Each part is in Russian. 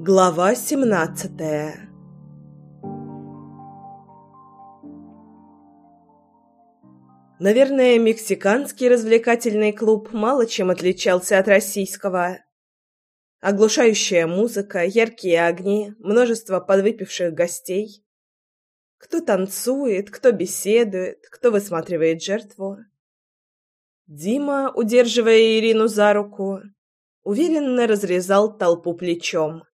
Глава семнадцатая Наверное, мексиканский развлекательный клуб мало чем отличался от российского. Оглушающая музыка, яркие огни, множество подвыпивших гостей. Кто танцует, кто беседует, кто высматривает жертву. Дима, удерживая Ирину за руку, уверенно разрезал толпу плечом.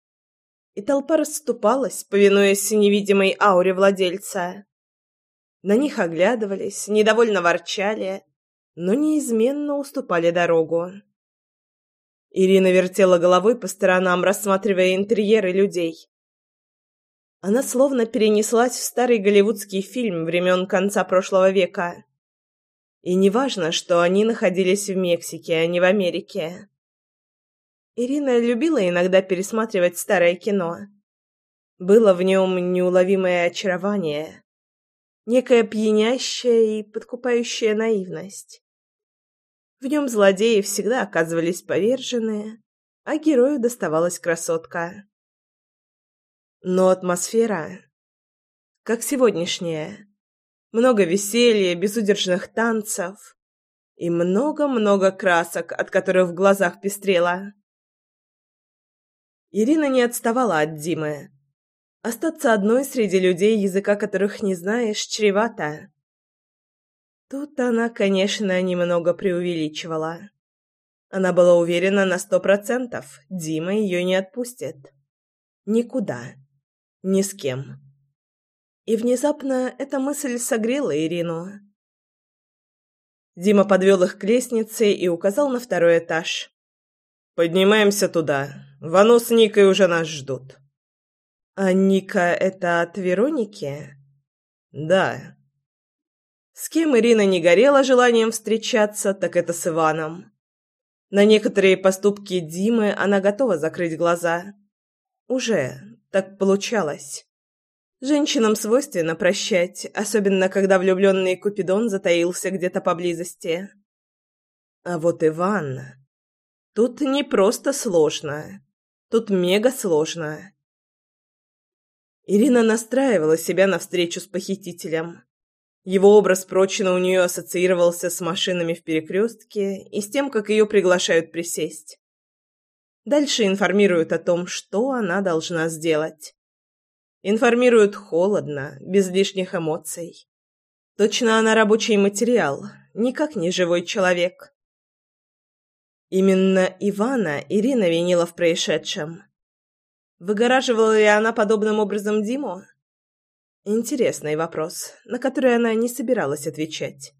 И толпа расступалась, повинуясь невидимой ауре владельца. На них оглядывались, недовольно ворчали, но неизменно уступали дорогу. Ирина вертела головой по сторонам, рассматривая интерьеры людей. Она словно перенеслась в старый голливудский фильм времен конца прошлого века. И неважно, что они находились в Мексике, а не в Америке. Ирина любила иногда пересматривать старое кино. Было в нем неуловимое очарование, некая пьянящая и подкупающая наивность. В нем злодеи всегда оказывались поверженные, а герою доставалась красотка. Но атмосфера, как сегодняшняя, много веселья, безудержных танцев и много-много красок, от которых в глазах пестрело. Ирина не отставала от Димы. Остаться одной среди людей, языка которых не знаешь, чревато. Тут она, конечно, немного преувеличивала. Она была уверена на сто процентов, Дима ее не отпустит. Никуда. Ни с кем. И внезапно эта мысль согрела Ирину. Дима подвел их к лестнице и указал на второй этаж. «Поднимаемся туда. Вану с Никой уже нас ждут». «А Ника — это от Вероники?» «Да». С кем Ирина не горела желанием встречаться, так это с Иваном. На некоторые поступки Димы она готова закрыть глаза. Уже так получалось. Женщинам свойственно прощать, особенно когда влюбленный Купидон затаился где-то поблизости. А вот Иван... Тут не просто сложно. Тут мега сложно. Ирина настраивала себя на встречу с похитителем. Его образ прочно у нее ассоциировался с машинами в перекрестке и с тем, как ее приглашают присесть. Дальше информируют о том, что она должна сделать. Информируют холодно, без лишних эмоций. Точно она рабочий материал, никак не живой человек. Именно Ивана Ирина винила в происшедшем. Выгораживала ли она подобным образом Диму? Интересный вопрос, на который она не собиралась отвечать.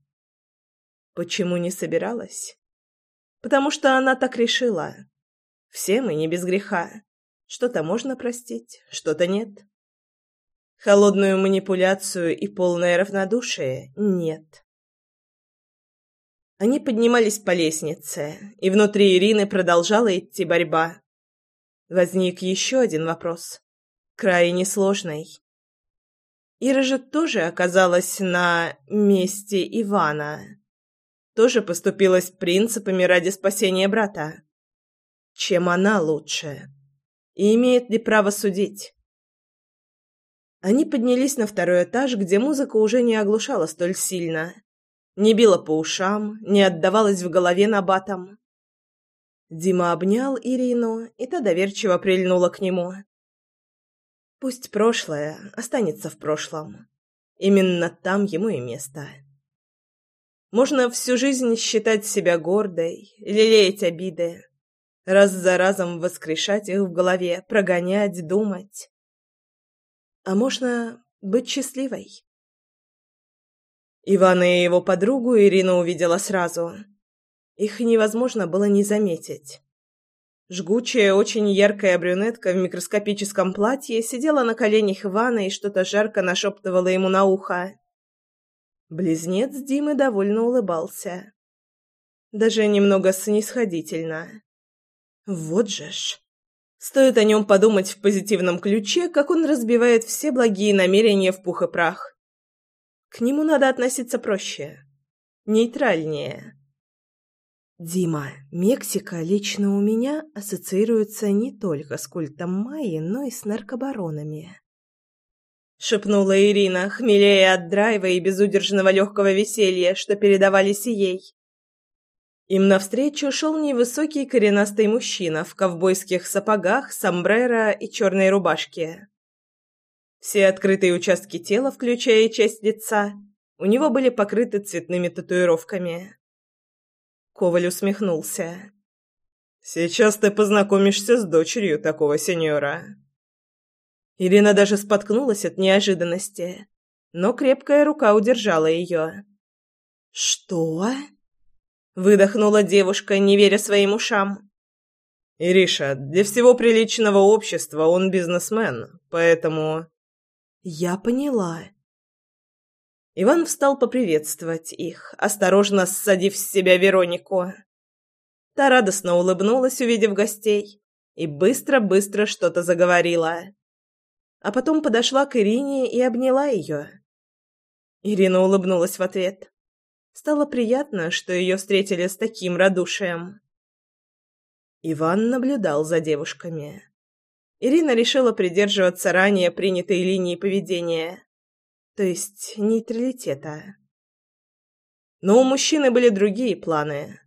Почему не собиралась? Потому что она так решила. Все мы не без греха. Что-то можно простить, что-то нет. Холодную манипуляцию и полное равнодушие нет. Они поднимались по лестнице, и внутри Ирины продолжала идти борьба. Возник еще один вопрос, крайне сложный. Ира же тоже оказалась на месте Ивана. Тоже поступилась принципами ради спасения брата. Чем она лучше? И имеет ли право судить? Они поднялись на второй этаж, где музыка уже не оглушала столь сильно. Не била по ушам, не отдавалась в голове набатом. Дима обнял Ирину, и та доверчиво прильнула к нему. Пусть прошлое останется в прошлом. Именно там ему и место. Можно всю жизнь считать себя гордой, лелеять обиды, раз за разом воскрешать их в голове, прогонять, думать. А можно быть счастливой. Ивана и его подругу Ирина увидела сразу. Их невозможно было не заметить. Жгучая, очень яркая брюнетка в микроскопическом платье сидела на коленях Ивана и что-то жарко нашептывала ему на ухо. Близнец Димы довольно улыбался. Даже немного снисходительно. Вот же ж. Стоит о нем подумать в позитивном ключе, как он разбивает все благие намерения в пух и прах. К нему надо относиться проще, нейтральнее. Дима, Мексика лично у меня ассоциируется не только с культом Майи, но и с наркобаронами. Шепнула Ирина, хмелея от драйва и безудержного легкого веселья, что передавались ей. Им навстречу шел невысокий коренастый мужчина в ковбойских сапогах, сомбреро и черной рубашке. Все открытые участки тела, включая часть лица, у него были покрыты цветными татуировками. Коваль усмехнулся. «Сейчас ты познакомишься с дочерью такого сеньора». Ирина даже споткнулась от неожиданности, но крепкая рука удержала ее. «Что?» — выдохнула девушка, не веря своим ушам. «Ириша, для всего приличного общества он бизнесмен, поэтому...» «Я поняла», Иван встал поприветствовать их, осторожно ссадив с себя Веронику. Та радостно улыбнулась, увидев гостей, и быстро-быстро что-то заговорила. А потом подошла к Ирине и обняла ее. Ирина улыбнулась в ответ. Стало приятно, что ее встретили с таким радушием. Иван наблюдал за девушками. Ирина решила придерживаться ранее принятой линии поведения то есть нейтралитета. Но у мужчины были другие планы.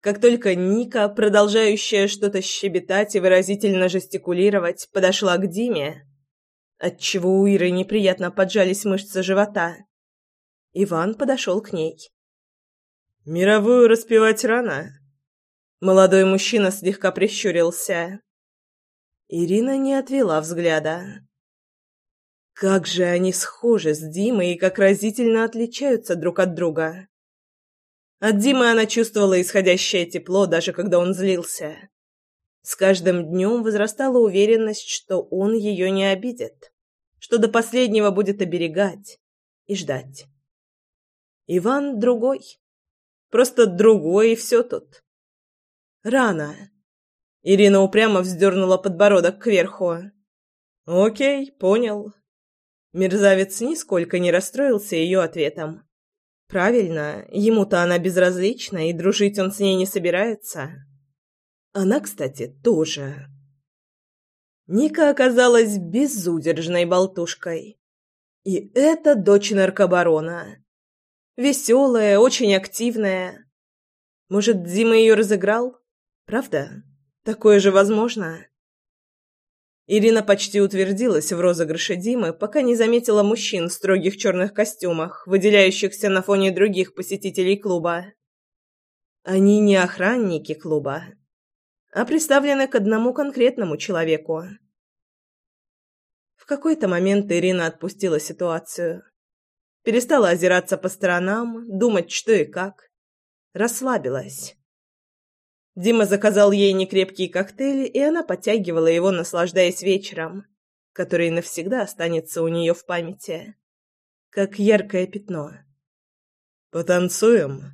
Как только Ника, продолжающая что-то щебетать и выразительно жестикулировать, подошла к Диме, отчего у Иры неприятно поджались мышцы живота, Иван подошел к ней. «Мировую распевать рано?» Молодой мужчина слегка прищурился. Ирина не отвела взгляда. Как же они схожи с Димой и как разительно отличаются друг от друга. От Димы она чувствовала исходящее тепло, даже когда он злился. С каждым днем возрастала уверенность, что он ее не обидит, что до последнего будет оберегать и ждать. Иван другой. Просто другой, и все тут. Рано. Ирина упрямо вздернула подбородок кверху. «Окей, понял. Мерзавец нисколько не расстроился ее ответом. Правильно, ему-то она безразлична, и дружить он с ней не собирается. Она, кстати, тоже. Ника оказалась безудержной болтушкой. И это дочь наркобарона. Веселая, очень активная. Может, Дима ее разыграл? Правда? Такое же возможно. Ирина почти утвердилась в розыгрыше Димы, пока не заметила мужчин в строгих черных костюмах, выделяющихся на фоне других посетителей клуба. Они не охранники клуба, а представлены к одному конкретному человеку. В какой-то момент Ирина отпустила ситуацию. Перестала озираться по сторонам, думать, что и как. Расслабилась. Дима заказал ей некрепкий коктейль, и она подтягивала его, наслаждаясь вечером, который навсегда останется у нее в памяти, как яркое пятно. «Потанцуем?»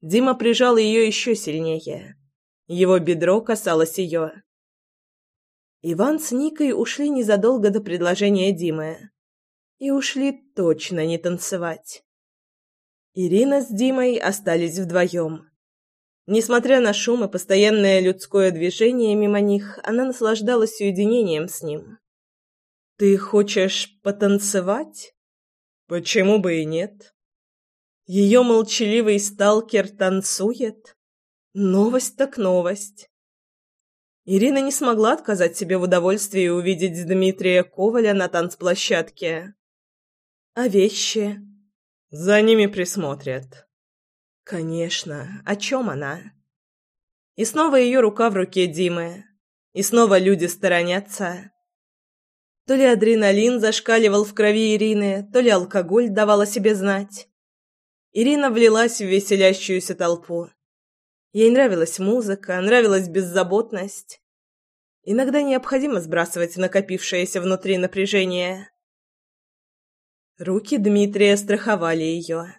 Дима прижал ее еще сильнее. Его бедро касалось ее. Иван с Никой ушли незадолго до предложения Димы. И ушли точно не танцевать. Ирина с Димой остались вдвоем. Несмотря на шум и постоянное людское движение мимо них, она наслаждалась уединением с ним. «Ты хочешь потанцевать?» «Почему бы и нет?» Ее молчаливый сталкер танцует? Новость так новость. Ирина не смогла отказать себе в удовольствии увидеть Дмитрия Коваля на танцплощадке. А вещи? За ними присмотрят. Конечно, о чем она? И снова ее рука в руке Димы. И снова люди сторонятся. То ли адреналин зашкаливал в крови Ирины, то ли алкоголь давал о себе знать. Ирина влилась в веселящуюся толпу. Ей нравилась музыка, нравилась беззаботность. Иногда необходимо сбрасывать накопившееся внутри напряжение. Руки Дмитрия страховали ее.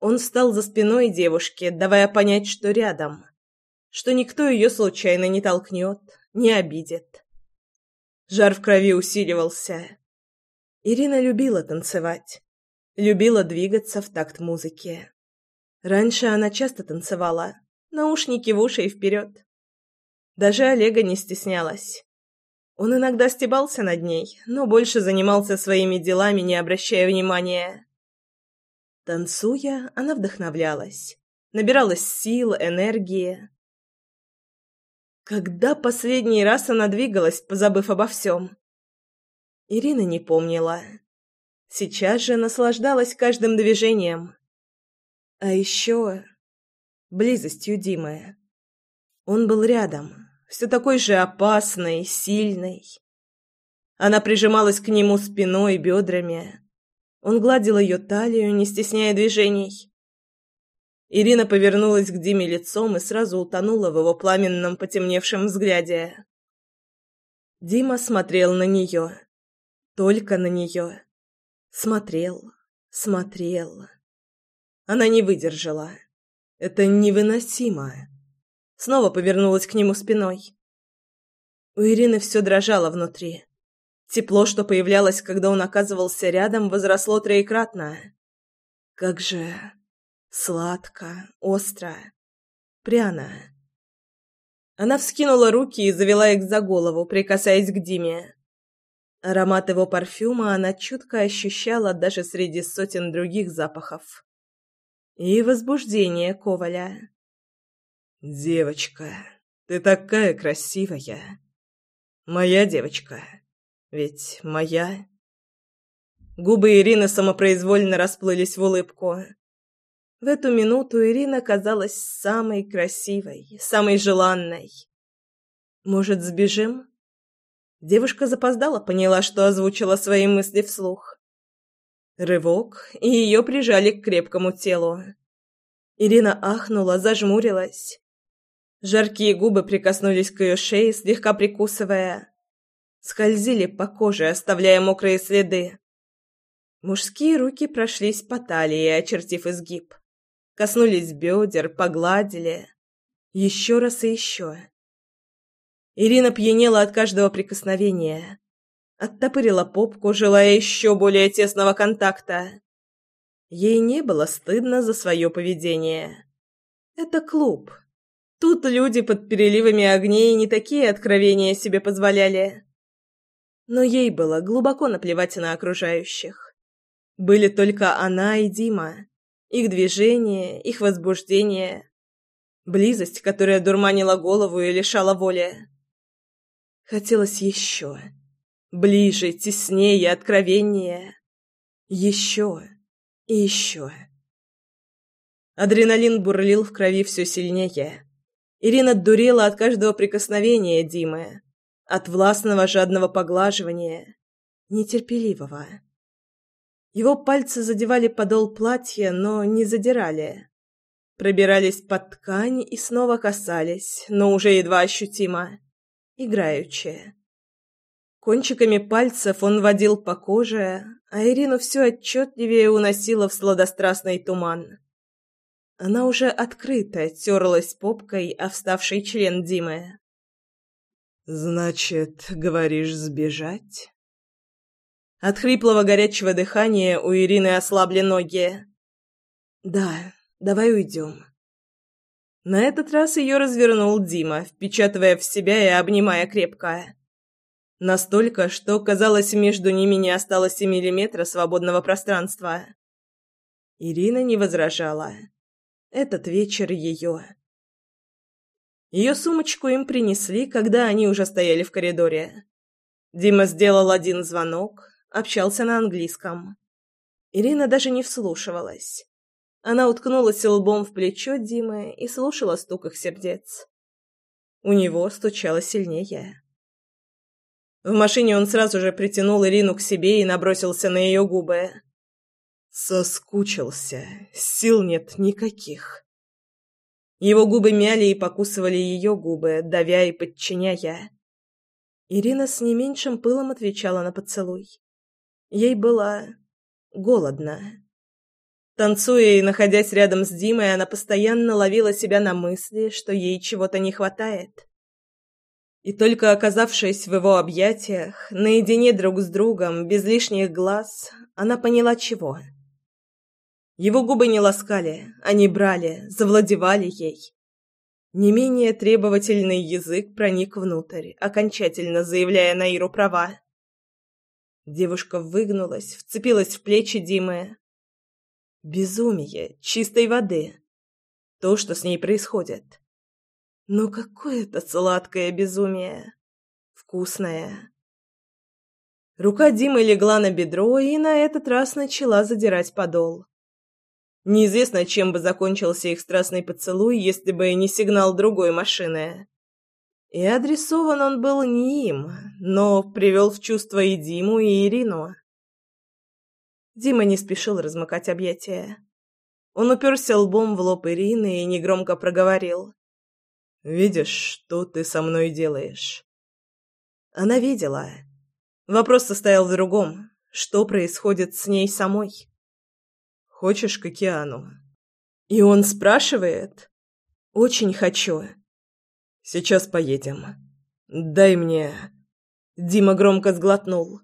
Он встал за спиной девушки, давая понять, что рядом, что никто ее случайно не толкнет, не обидит. Жар в крови усиливался. Ирина любила танцевать, любила двигаться в такт музыки. Раньше она часто танцевала, наушники в уши и вперед. Даже Олега не стеснялась. Он иногда стебался над ней, но больше занимался своими делами, не обращая внимания. Танцуя, она вдохновлялась, набиралась сил, энергии. Когда последний раз она двигалась, позабыв обо всем? Ирина не помнила. Сейчас же наслаждалась каждым движением. А еще близостью Димы. Он был рядом, все такой же опасный, сильный. Она прижималась к нему спиной, бедрами. Он гладил ее талию, не стесняя движений. Ирина повернулась к Диме лицом и сразу утонула в его пламенном потемневшем взгляде. Дима смотрел на нее. Только на нее. Смотрел, смотрел. Она не выдержала. Это невыносимо. Снова повернулась к нему спиной. У Ирины все дрожало внутри. Тепло, что появлялось, когда он оказывался рядом, возросло троекратно. Как же сладко, остро, пряно. Она вскинула руки и завела их за голову, прикасаясь к Диме. Аромат его парфюма она чутко ощущала даже среди сотен других запахов и возбуждение Коваля. «Девочка, ты такая красивая! Моя девочка, ведь моя...» Губы Ирины самопроизвольно расплылись в улыбку. В эту минуту Ирина казалась самой красивой, самой желанной. «Может, сбежим?» Девушка запоздала, поняла, что озвучила свои мысли вслух. Рывок, и ее прижали к крепкому телу. Ирина ахнула, зажмурилась. Жаркие губы прикоснулись к ее шее, слегка прикусывая. Скользили по коже, оставляя мокрые следы. Мужские руки прошлись по талии, очертив изгиб. Коснулись бедер, погладили. Еще раз и еще. Ирина пьянела от каждого прикосновения. Оттопырила попку, желая еще более тесного контакта. Ей не было стыдно за свое поведение. Это клуб. Тут люди под переливами огней не такие откровения себе позволяли. Но ей было глубоко наплевать на окружающих. Были только она и Дима. Их движение, их возбуждение. Близость, которая дурманила голову и лишала воли. Хотелось еще. Ближе, теснее, откровеннее. Еще и еще. Адреналин бурлил в крови все сильнее. Ирина дурела от каждого прикосновения Димы, от властного жадного поглаживания, нетерпеливого. Его пальцы задевали подол платья, но не задирали. Пробирались под ткань и снова касались, но уже едва ощутимо, играючи. Кончиками пальцев он водил по коже, а Ирину все отчетливее уносила в сладострастный туман. Она уже открыто терлась попкой о вставший член Димы. «Значит, говоришь, сбежать?» От хриплого горячего дыхания у Ирины ослабли ноги. «Да, давай уйдем». На этот раз ее развернул Дима, впечатывая в себя и обнимая крепко. Настолько, что, казалось, между ними не осталось и миллиметра свободного пространства. Ирина не возражала. Этот вечер ее. Ее сумочку им принесли, когда они уже стояли в коридоре. Дима сделал один звонок, общался на английском. Ирина даже не вслушивалась. Она уткнулась лбом в плечо Димы и слушала стук их сердец. У него стучало сильнее. В машине он сразу же притянул Ирину к себе и набросился на ее губы. Соскучился. Сил нет никаких. Его губы мяли и покусывали ее губы, давя и подчиняя. Ирина с не меньшим пылом отвечала на поцелуй. Ей было голодно. Танцуя и находясь рядом с Димой, она постоянно ловила себя на мысли, что ей чего-то не хватает. И только оказавшись в его объятиях, наедине друг с другом, без лишних глаз, она поняла чего. Его губы не ласкали, они брали, завладевали ей. Не менее требовательный язык проник внутрь, окончательно заявляя Наиру права. Девушка выгнулась, вцепилась в плечи Димы. Безумие чистой воды. То, что с ней происходит. Но какое это сладкое безумие. Вкусное. Рука Димы легла на бедро и на этот раз начала задирать подол. Неизвестно, чем бы закончился их страстный поцелуй, если бы не сигнал другой машины. И адресован он был не им, но привел в чувство и Диму, и Ирину. Дима не спешил размыкать объятия. Он уперся лбом в лоб Ирины и негромко проговорил. «Видишь, что ты со мной делаешь?» Она видела. Вопрос состоял в другом. Что происходит с ней самой? Хочешь к океану? И он спрашивает. Очень хочу. Сейчас поедем. Дай мне... Дима громко сглотнул.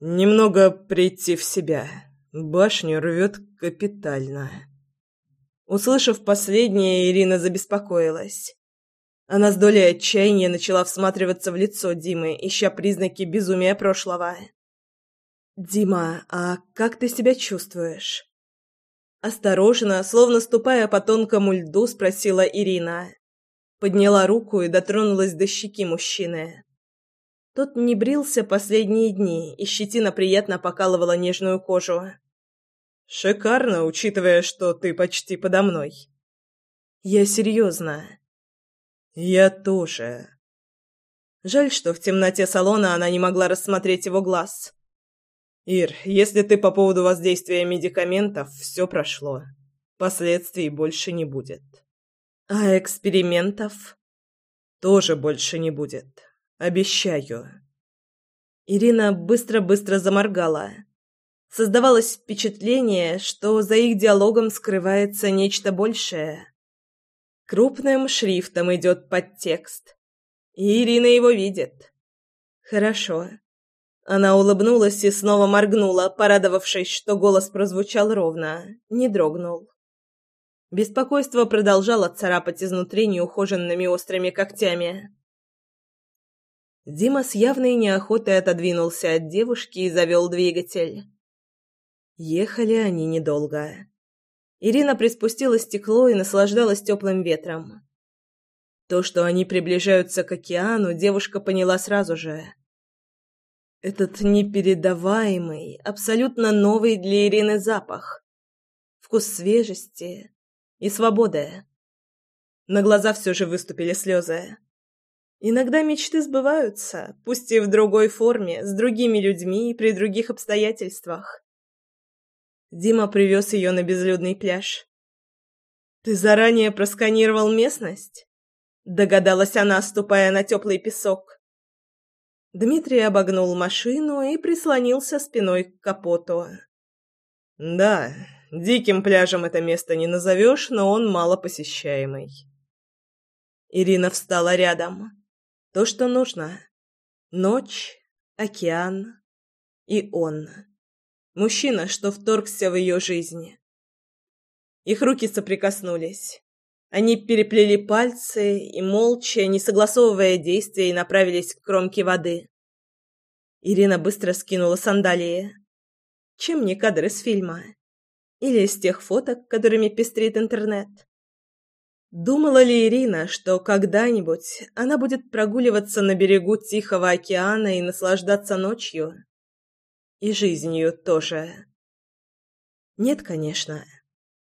Немного прийти в себя. Башню рвет капитально. Услышав последнее, Ирина забеспокоилась. Она с долей отчаяния начала всматриваться в лицо Димы, ища признаки безумия прошлого. «Дима, а как ты себя чувствуешь?» Осторожно, словно ступая по тонкому льду, спросила Ирина. Подняла руку и дотронулась до щеки мужчины. Тот не брился последние дни, и щетина приятно покалывала нежную кожу. «Шикарно, учитывая, что ты почти подо мной». «Я серьезно». «Я тоже». Жаль, что в темноте салона она не могла рассмотреть его глаз. «Ир, если ты по поводу воздействия медикаментов, все прошло. Последствий больше не будет». «А экспериментов?» «Тоже больше не будет. Обещаю». Ирина быстро-быстро заморгала. Создавалось впечатление, что за их диалогом скрывается нечто большее. Крупным шрифтом идет подтекст. И Ирина его видит. Хорошо. Она улыбнулась и снова моргнула, порадовавшись, что голос прозвучал ровно, не дрогнул. Беспокойство продолжало царапать изнутри неухоженными острыми когтями. Дима с явной неохотой отодвинулся от девушки и завел двигатель. Ехали они недолго. Ирина приспустила стекло и наслаждалась теплым ветром. То, что они приближаются к океану, девушка поняла сразу же. Этот непередаваемый, абсолютно новый для Ирины запах. Вкус свежести и свободы. На глаза все же выступили слезы. Иногда мечты сбываются, пусть и в другой форме, с другими людьми и при других обстоятельствах. Дима привез ее на безлюдный пляж. «Ты заранее просканировал местность?» Догадалась она, ступая на теплый песок. Дмитрий обогнул машину и прислонился спиной к капоту. «Да, диким пляжем это место не назовешь, но он малопосещаемый». Ирина встала рядом. То, что нужно. Ночь, океан и он. Мужчина, что вторгся в ее жизнь. Их руки соприкоснулись. Они переплели пальцы и, молча, не согласовывая действия, направились к кромке воды. Ирина быстро скинула сандалии. Чем не кадр из фильма? Или из тех фоток, которыми пестрит интернет? Думала ли Ирина, что когда-нибудь она будет прогуливаться на берегу Тихого океана и наслаждаться ночью? И жизнью тоже. Нет, конечно.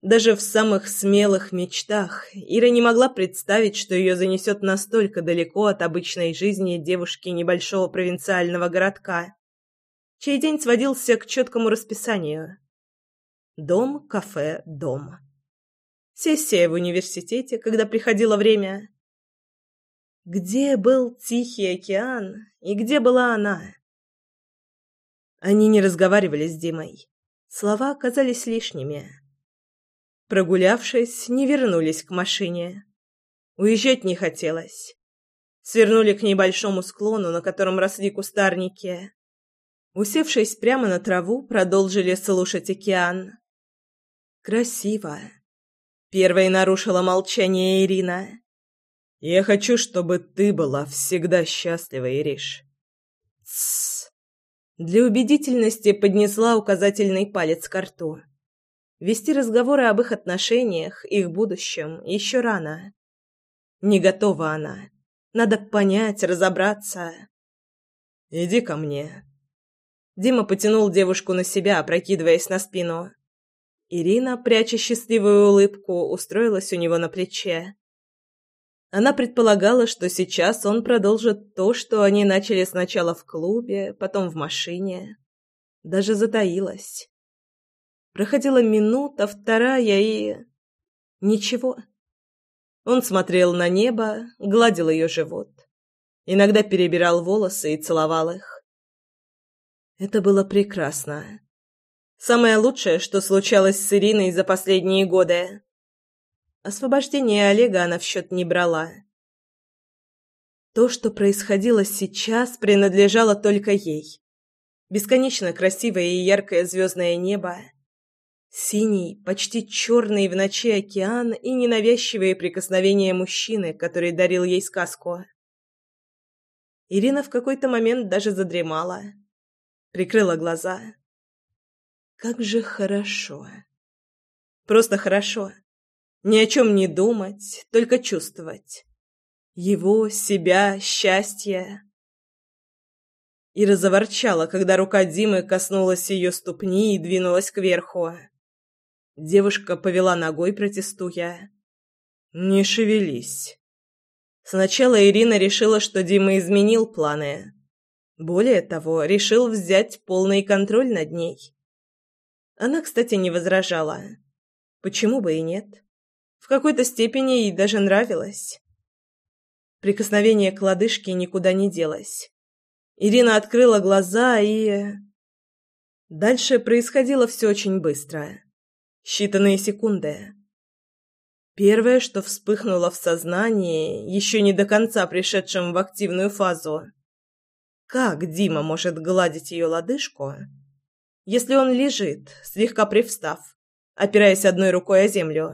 Даже в самых смелых мечтах Ира не могла представить, что ее занесет настолько далеко от обычной жизни девушки небольшого провинциального городка, чей день сводился к четкому расписанию. Дом, кафе, дом. Сессия в университете, когда приходило время. Где был Тихий океан и где была она? Они не разговаривали с Димой. Слова оказались лишними. Прогулявшись, не вернулись к машине. Уезжать не хотелось. Свернули к небольшому склону, на котором росли кустарники. Усевшись прямо на траву, продолжили слушать океан. Красиво. Первой нарушила молчание Ирина. Я хочу, чтобы ты была всегда счастлива, Ириш. Тссс. Для убедительности поднесла указательный палец к рту. Вести разговоры об их отношениях, их будущем еще рано. Не готова она. Надо понять, разобраться. Иди ко мне. Дима потянул девушку на себя, опрокидываясь на спину. Ирина, пряча счастливую улыбку, устроилась у него на плече. Она предполагала, что сейчас он продолжит то, что они начали сначала в клубе, потом в машине. Даже затаилась. Проходила минута, вторая и... Ничего. Он смотрел на небо, гладил ее живот. Иногда перебирал волосы и целовал их. Это было прекрасно. Самое лучшее, что случалось с Ириной за последние годы. Освобождение Олега она в счет не брала. То, что происходило сейчас, принадлежало только ей. Бесконечно красивое и яркое звездное небо, синий, почти черный в ночи океан и ненавязчивые прикосновения мужчины, который дарил ей сказку. Ирина в какой-то момент даже задремала. Прикрыла глаза. Как же хорошо. Просто хорошо. Ни о чем не думать, только чувствовать. Его, себя, счастье. Ира заворчала, когда рука Димы коснулась ее ступни и двинулась кверху. Девушка повела ногой, протестуя. «Не шевелись». Сначала Ирина решила, что Дима изменил планы. Более того, решил взять полный контроль над ней. Она, кстати, не возражала. Почему бы и нет? В какой-то степени ей даже нравилось. Прикосновение к лодыжке никуда не делось. Ирина открыла глаза и... Дальше происходило все очень быстро. Считанные секунды. Первое, что вспыхнуло в сознании, еще не до конца пришедшем в активную фазу. Как Дима может гладить ее лодыжку, если он лежит, слегка привстав, опираясь одной рукой о землю?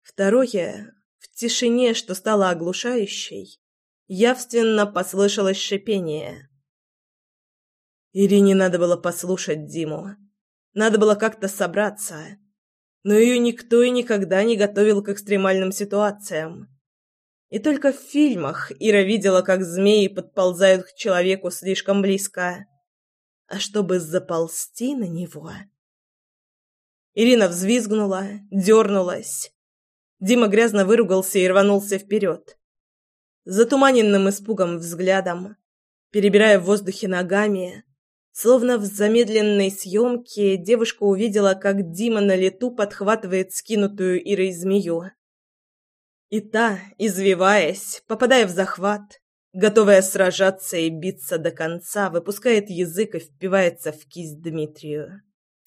Второе, в тишине, что стало оглушающей, явственно послышалось шипение. Ирине надо было послушать Диму. Надо было как-то собраться. Но ее никто и никогда не готовил к экстремальным ситуациям. И только в фильмах Ира видела, как змеи подползают к человеку слишком близко. А чтобы заползти на него... Ирина взвизгнула, дернулась, Дима грязно выругался и рванулся вперед. Затуманенным испугом взглядом, перебирая в воздухе ногами, словно в замедленной съемке, девушка увидела, как Дима на лету подхватывает скинутую Ирой змею. И та, извиваясь, попадая в захват, готовая сражаться и биться до конца, выпускает язык и впивается в кисть Дмитрию.